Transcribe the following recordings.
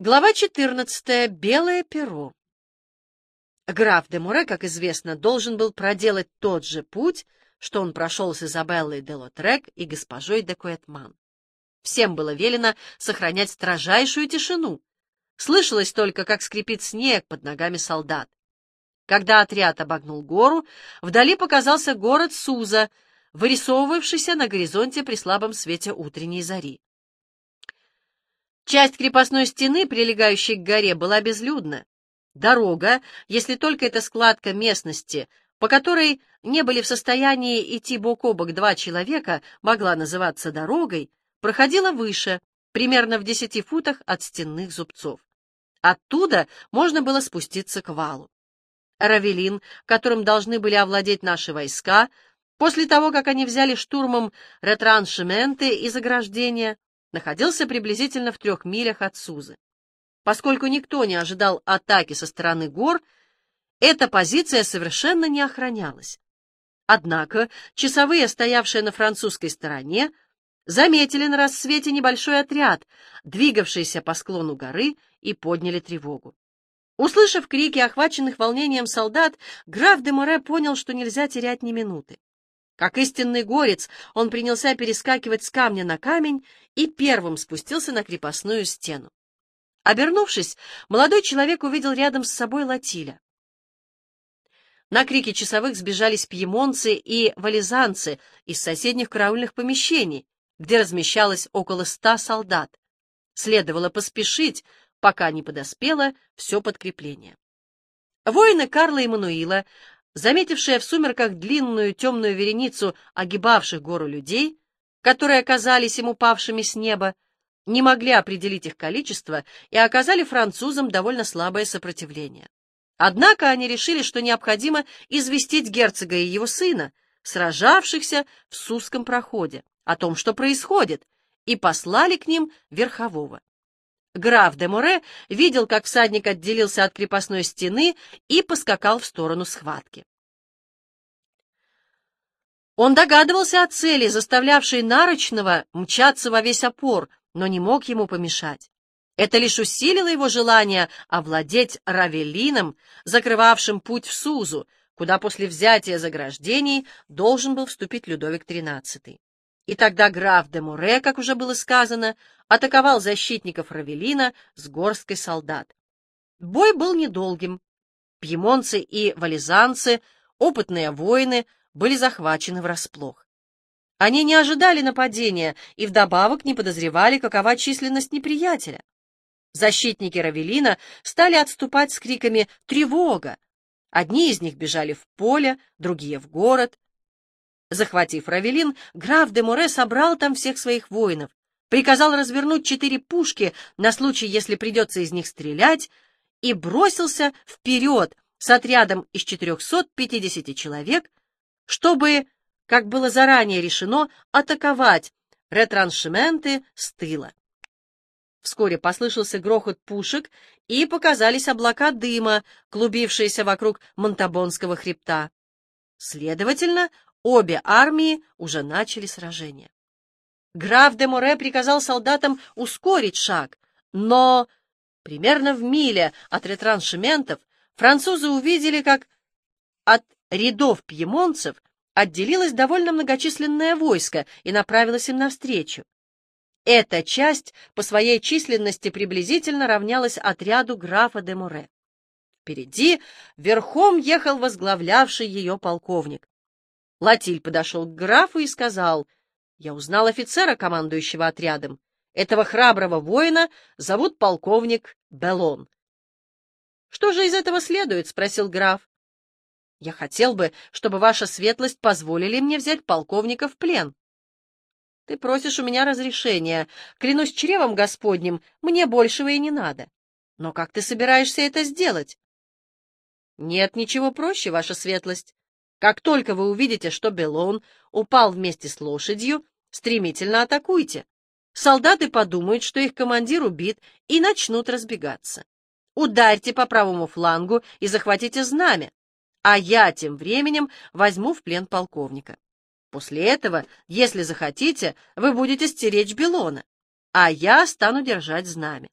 Глава 14. Белое перо. Граф де Муре, как известно, должен был проделать тот же путь, что он прошел с Изабеллой де Лотрек и госпожой де Куэтман. Всем было велено сохранять строжайшую тишину. Слышалось только, как скрипит снег под ногами солдат. Когда отряд обогнул гору, вдали показался город Суза, вырисовывавшийся на горизонте при слабом свете утренней зари. Часть крепостной стены, прилегающей к горе, была безлюдна. Дорога, если только это складка местности, по которой не были в состоянии идти бок о бок два человека, могла называться дорогой, проходила выше, примерно в десяти футах от стенных зубцов. Оттуда можно было спуститься к валу. Равелин, которым должны были овладеть наши войска, после того, как они взяли штурмом ретраншементы и заграждения, находился приблизительно в трех милях от Сузы. Поскольку никто не ожидал атаки со стороны гор, эта позиция совершенно не охранялась. Однако часовые, стоявшие на французской стороне, заметили на рассвете небольшой отряд, двигавшийся по склону горы, и подняли тревогу. Услышав крики охваченных волнением солдат, граф де Море понял, что нельзя терять ни минуты. Как истинный горец, он принялся перескакивать с камня на камень и первым спустился на крепостную стену. Обернувшись, молодой человек увидел рядом с собой Латиля. На крики часовых сбежались пьемонцы и вализанцы из соседних караульных помещений, где размещалось около ста солдат. Следовало поспешить, пока не подоспело все подкрепление. Воины Карла и Мануила заметившая в сумерках длинную темную вереницу огибавших гору людей, которые оказались им упавшими с неба, не могли определить их количество и оказали французам довольно слабое сопротивление. Однако они решили, что необходимо известить герцога и его сына, сражавшихся в Сузском проходе, о том, что происходит, и послали к ним верхового. Граф де Море видел, как всадник отделился от крепостной стены и поскакал в сторону схватки. Он догадывался о цели, заставлявшей Нарочного мчаться во весь опор, но не мог ему помешать. Это лишь усилило его желание овладеть Равелином, закрывавшим путь в Сузу, куда после взятия заграждений должен был вступить Людовик XIII. И тогда граф де Муре, как уже было сказано, атаковал защитников Равелина с горсткой солдат. Бой был недолгим. Пьемонцы и вализанцы, опытные воины, были захвачены врасплох. Они не ожидали нападения и вдобавок не подозревали, какова численность неприятеля. Защитники Равелина стали отступать с криками «Тревога!». Одни из них бежали в поле, другие в город. Захватив Равелин, граф де Море собрал там всех своих воинов, приказал развернуть четыре пушки на случай, если придется из них стрелять, и бросился вперед с отрядом из 450 человек, чтобы, как было заранее решено, атаковать ретраншементы с тыла. Вскоре послышался грохот пушек, и показались облака дыма, клубившиеся вокруг Монтабонского хребта. Следовательно, Обе армии уже начали сражение. Граф де Море приказал солдатам ускорить шаг, но примерно в миле от ретраншементов французы увидели, как от рядов пьемонцев отделилось довольно многочисленное войско и направилось им навстречу. Эта часть по своей численности приблизительно равнялась отряду графа де Море. Впереди верхом ехал возглавлявший ее полковник. Латиль подошел к графу и сказал, «Я узнал офицера, командующего отрядом. Этого храброго воина зовут полковник Белон». «Что же из этого следует?» — спросил граф. «Я хотел бы, чтобы ваша светлость позволили мне взять полковника в плен». «Ты просишь у меня разрешения. Клянусь чревом Господним, мне большего и не надо. Но как ты собираешься это сделать?» «Нет ничего проще, ваша светлость. Как только вы увидите, что Белон упал вместе с лошадью, стремительно атакуйте. Солдаты подумают, что их командир убит, и начнут разбегаться. Ударьте по правому флангу и захватите знамя, а я тем временем возьму в плен полковника. После этого, если захотите, вы будете стеречь Белона, а я стану держать знамя.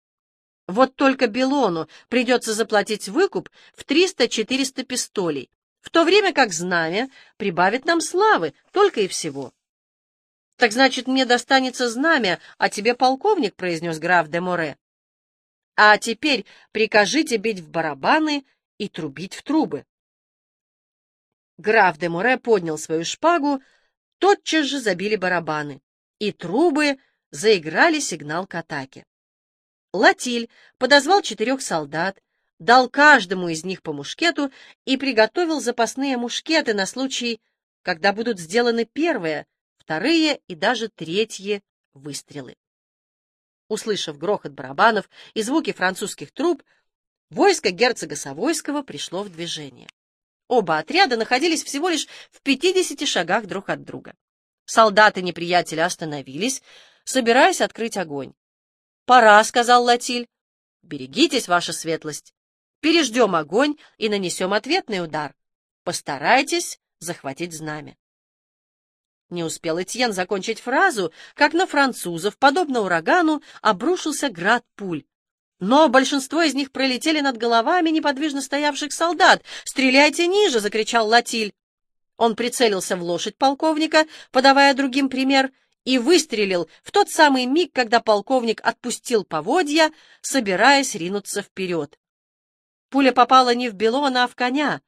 Вот только Белону придется заплатить выкуп в 300-400 пистолей, в то время как знамя прибавит нам славы, только и всего. — Так значит, мне достанется знамя, а тебе полковник, — произнес граф де Море. — А теперь прикажите бить в барабаны и трубить в трубы. Граф де Море поднял свою шпагу, тотчас же забили барабаны, и трубы заиграли сигнал к атаке. Латиль подозвал четырех солдат, дал каждому из них по мушкету и приготовил запасные мушкеты на случай, когда будут сделаны первые, вторые и даже третьи выстрелы. Услышав грохот барабанов и звуки французских труб, войско герцога Савойского пришло в движение. Оба отряда находились всего лишь в пятидесяти шагах друг от друга. Солдаты неприятеля остановились, собираясь открыть огонь. «Пора», — сказал Латиль. «Берегитесь, ваша светлость. Переждем огонь и нанесем ответный удар. Постарайтесь захватить знамя». Не успел Этьен закончить фразу, как на французов, подобно урагану, обрушился град пуль. Но большинство из них пролетели над головами неподвижно стоявших солдат. «Стреляйте ниже!» — закричал Латиль. Он прицелился в лошадь полковника, подавая другим пример, и выстрелил в тот самый миг, когда полковник отпустил поводья, собираясь ринуться вперед. Пуля попала не в Белона, а в коня,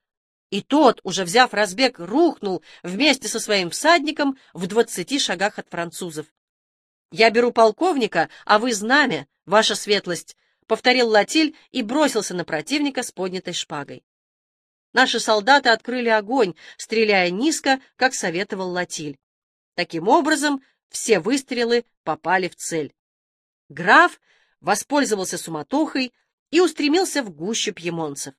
и тот, уже взяв разбег, рухнул вместе со своим всадником в двадцати шагах от французов. «Я беру полковника, а вы знамя, ваша светлость», — повторил Латиль и бросился на противника с поднятой шпагой. Наши солдаты открыли огонь, стреляя низко, как советовал Латиль. Таким образом, все выстрелы попали в цель. Граф воспользовался суматохой и устремился в гущу пьемонцев.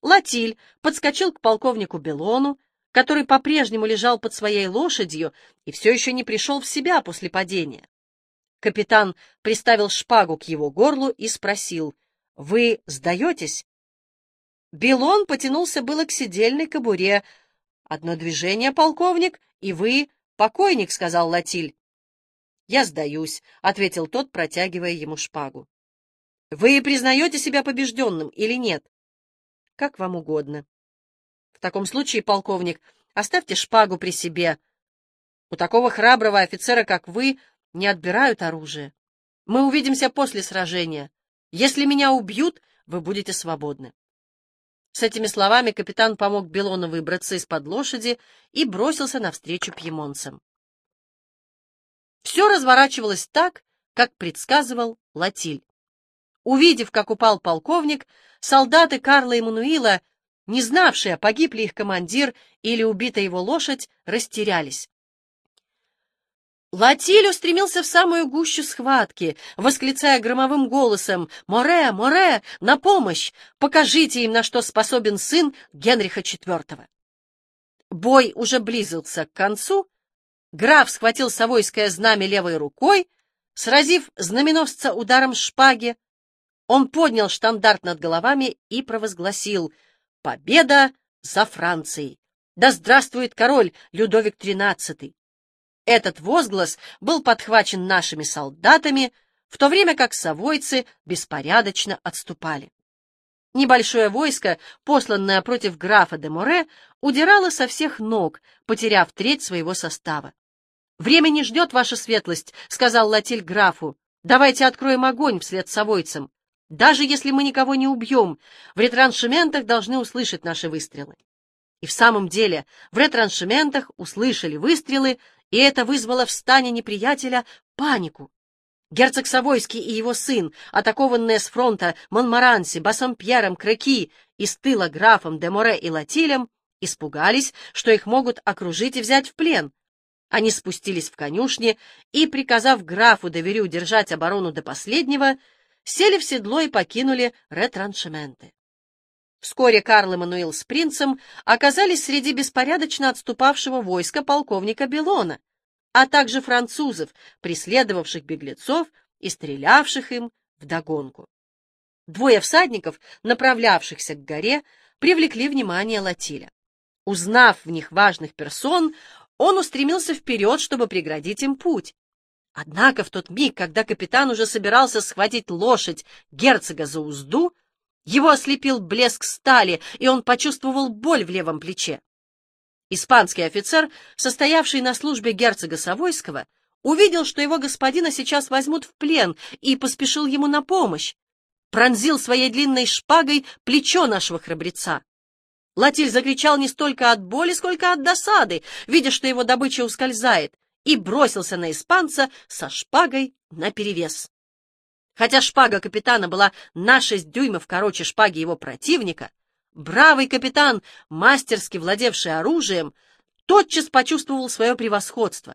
Латиль подскочил к полковнику Белону, который по-прежнему лежал под своей лошадью и все еще не пришел в себя после падения. Капитан приставил шпагу к его горлу и спросил, «Вы сдаетесь?» Белон потянулся было к сидельной кобуре. «Одно движение, полковник, и вы покойник», — сказал Латиль. «Я сдаюсь», — ответил тот, протягивая ему шпагу. «Вы признаете себя побежденным или нет?» «Как вам угодно». «В таком случае, полковник, оставьте шпагу при себе. У такого храброго офицера, как вы, не отбирают оружие. Мы увидимся после сражения. Если меня убьют, вы будете свободны». С этими словами капитан помог Белону выбраться из-под лошади и бросился навстречу пьемонцам. Все разворачивалось так, как предсказывал Латиль. Увидев, как упал полковник, солдаты Карла Эммануила, не знавшие, погиб ли их командир или убита его лошадь, растерялись. Латиль устремился в самую гущу схватки, восклицая громовым голосом «Море! Море! На помощь! Покажите им, на что способен сын Генриха IV!» Бой уже близился к концу, Граф схватил совойское знамя левой рукой, сразив знаменосца ударом шпаги. Он поднял штандарт над головами и провозгласил «Победа за Францией! Да здравствует король Людовик XIII!» Этот возглас был подхвачен нашими солдатами, в то время как совойцы беспорядочно отступали. Небольшое войско, посланное против графа де Море, удирало со всех ног, потеряв треть своего состава. «Время не ждет, ваша светлость», — сказал Латиль графу. «Давайте откроем огонь вслед совойцам. Даже если мы никого не убьем, в ретраншементах должны услышать наши выстрелы». И в самом деле в ретраншементах услышали выстрелы, и это вызвало в стане неприятеля панику. Герцог Савойский и его сын, атакованные с фронта Монмаранси, Бассомпьером, Креки и с тыла графом де Море и Латилем, испугались, что их могут окружить и взять в плен, они спустились в конюшни и, приказав графу Доверю держать оборону до последнего, сели в седло и покинули ретраншементы. Вскоре Карл Эммануил с принцем оказались среди беспорядочно отступавшего войска полковника Белона, а также французов, преследовавших беглецов и стрелявших им вдогонку. Двое всадников, направлявшихся к горе, привлекли внимание Латиля. Узнав в них важных персон, он устремился вперед, чтобы преградить им путь. Однако в тот миг, когда капитан уже собирался схватить лошадь герцога за узду, его ослепил блеск стали, и он почувствовал боль в левом плече. Испанский офицер, состоявший на службе герцога Савойского, увидел, что его господина сейчас возьмут в плен, и поспешил ему на помощь. Пронзил своей длинной шпагой плечо нашего храбреца. Латиль закричал не столько от боли, сколько от досады, видя, что его добыча ускользает, и бросился на испанца со шпагой наперевес. Хотя шпага капитана была на шесть дюймов короче шпаги его противника, бравый капитан, мастерски владевший оружием, тотчас почувствовал свое превосходство.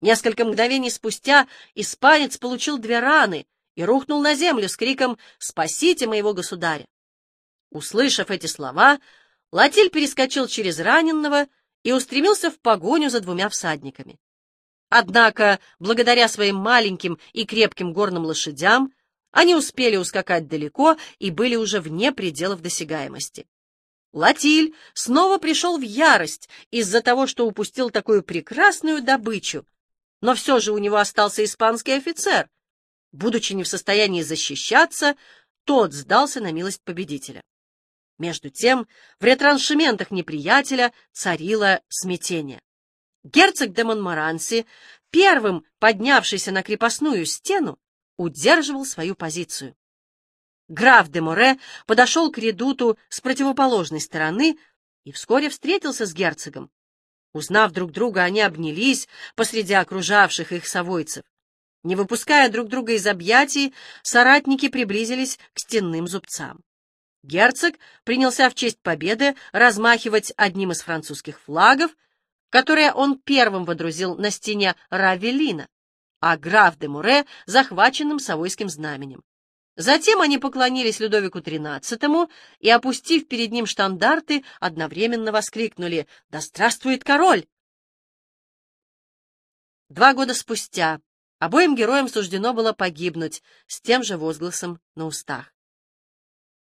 Несколько мгновений спустя испанец получил две раны и рухнул на землю с криком «Спасите моего государя!». Услышав эти слова, Латиль перескочил через раненного и устремился в погоню за двумя всадниками. Однако, благодаря своим маленьким и крепким горным лошадям, они успели ускакать далеко и были уже вне пределов досягаемости. Латиль снова пришел в ярость из-за того, что упустил такую прекрасную добычу, но все же у него остался испанский офицер. Будучи не в состоянии защищаться, тот сдался на милость победителя. Между тем, в ретраншементах неприятеля царило смятение. Герцог де Монморанси, первым поднявшийся на крепостную стену, удерживал свою позицию. Граф де Море подошел к редуту с противоположной стороны и вскоре встретился с герцогом. Узнав друг друга, они обнялись посреди окружавших их совойцев. Не выпуская друг друга из объятий, соратники приблизились к стенным зубцам. Герцог принялся в честь победы размахивать одним из французских флагов, которые он первым водрузил на стене Равелина, а граф де Муре — захваченным Савойским знаменем. Затем они поклонились Людовику XIII и, опустив перед ним штандарты, одновременно воскликнули «Да здравствует король!». Два года спустя обоим героям суждено было погибнуть с тем же возгласом на устах.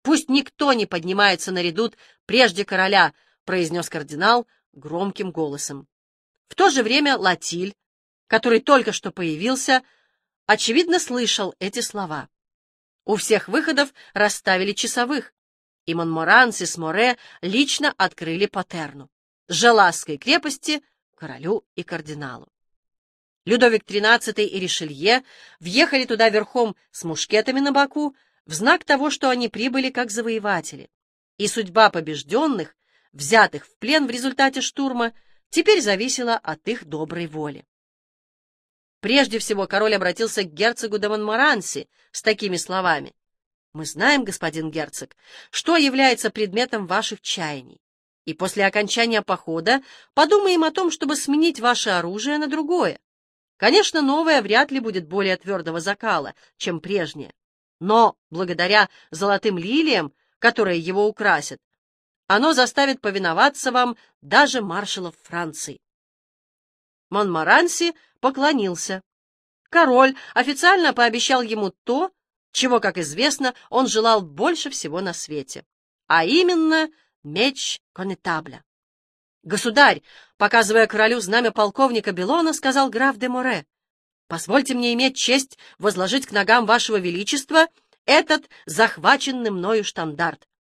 «Пусть никто не поднимается на редут прежде короля», — произнес кардинал громким голосом. В то же время Латиль, который только что появился, очевидно слышал эти слова. У всех выходов расставили часовых, и Монморанси с Море лично открыли патерну, Желасской крепости, королю и кардиналу. Людовик XIII и Ришелье въехали туда верхом с мушкетами на боку, в знак того, что они прибыли как завоеватели, и судьба побежденных, взятых в плен в результате штурма, теперь зависела от их доброй воли. Прежде всего король обратился к герцогу де Монморанси с такими словами. «Мы знаем, господин герцог, что является предметом ваших чаяний, и после окончания похода подумаем о том, чтобы сменить ваше оружие на другое. Конечно, новое вряд ли будет более твердого закала, чем прежнее. Но благодаря золотым лилиям, которые его украсят, оно заставит повиноваться вам даже маршалов Франции. Монмаранси поклонился. Король официально пообещал ему то, чего, как известно, он желал больше всего на свете, а именно меч конетабля. «Государь», показывая королю знамя полковника Белона, сказал граф де Море, Позвольте мне иметь честь возложить к ногам вашего величества этот захваченный мною штандарт. —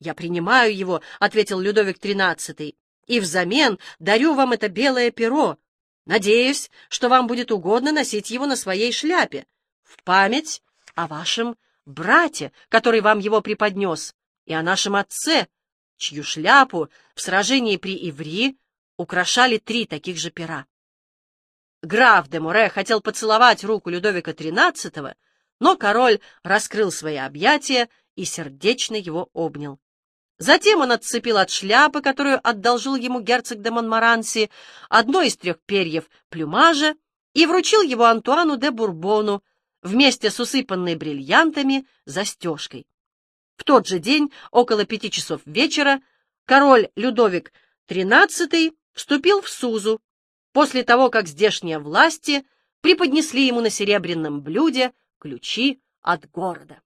Я принимаю его, — ответил Людовик XIII, — и взамен дарю вам это белое перо. Надеюсь, что вам будет угодно носить его на своей шляпе, в память о вашем брате, который вам его преподнес, и о нашем отце, чью шляпу в сражении при Иври украшали три таких же пера. Граф де Море хотел поцеловать руку Людовика XIII, но король раскрыл свои объятия и сердечно его обнял. Затем он отцепил от шляпы, которую одолжил ему герцог де Монмаранси, одно из трех перьев плюмажа и вручил его Антуану де Бурбону вместе с усыпанной бриллиантами застежкой. В тот же день, около пяти часов вечера, король Людовик XIII вступил в Сузу, после того, как здешние власти преподнесли ему на серебряном блюде ключи от города.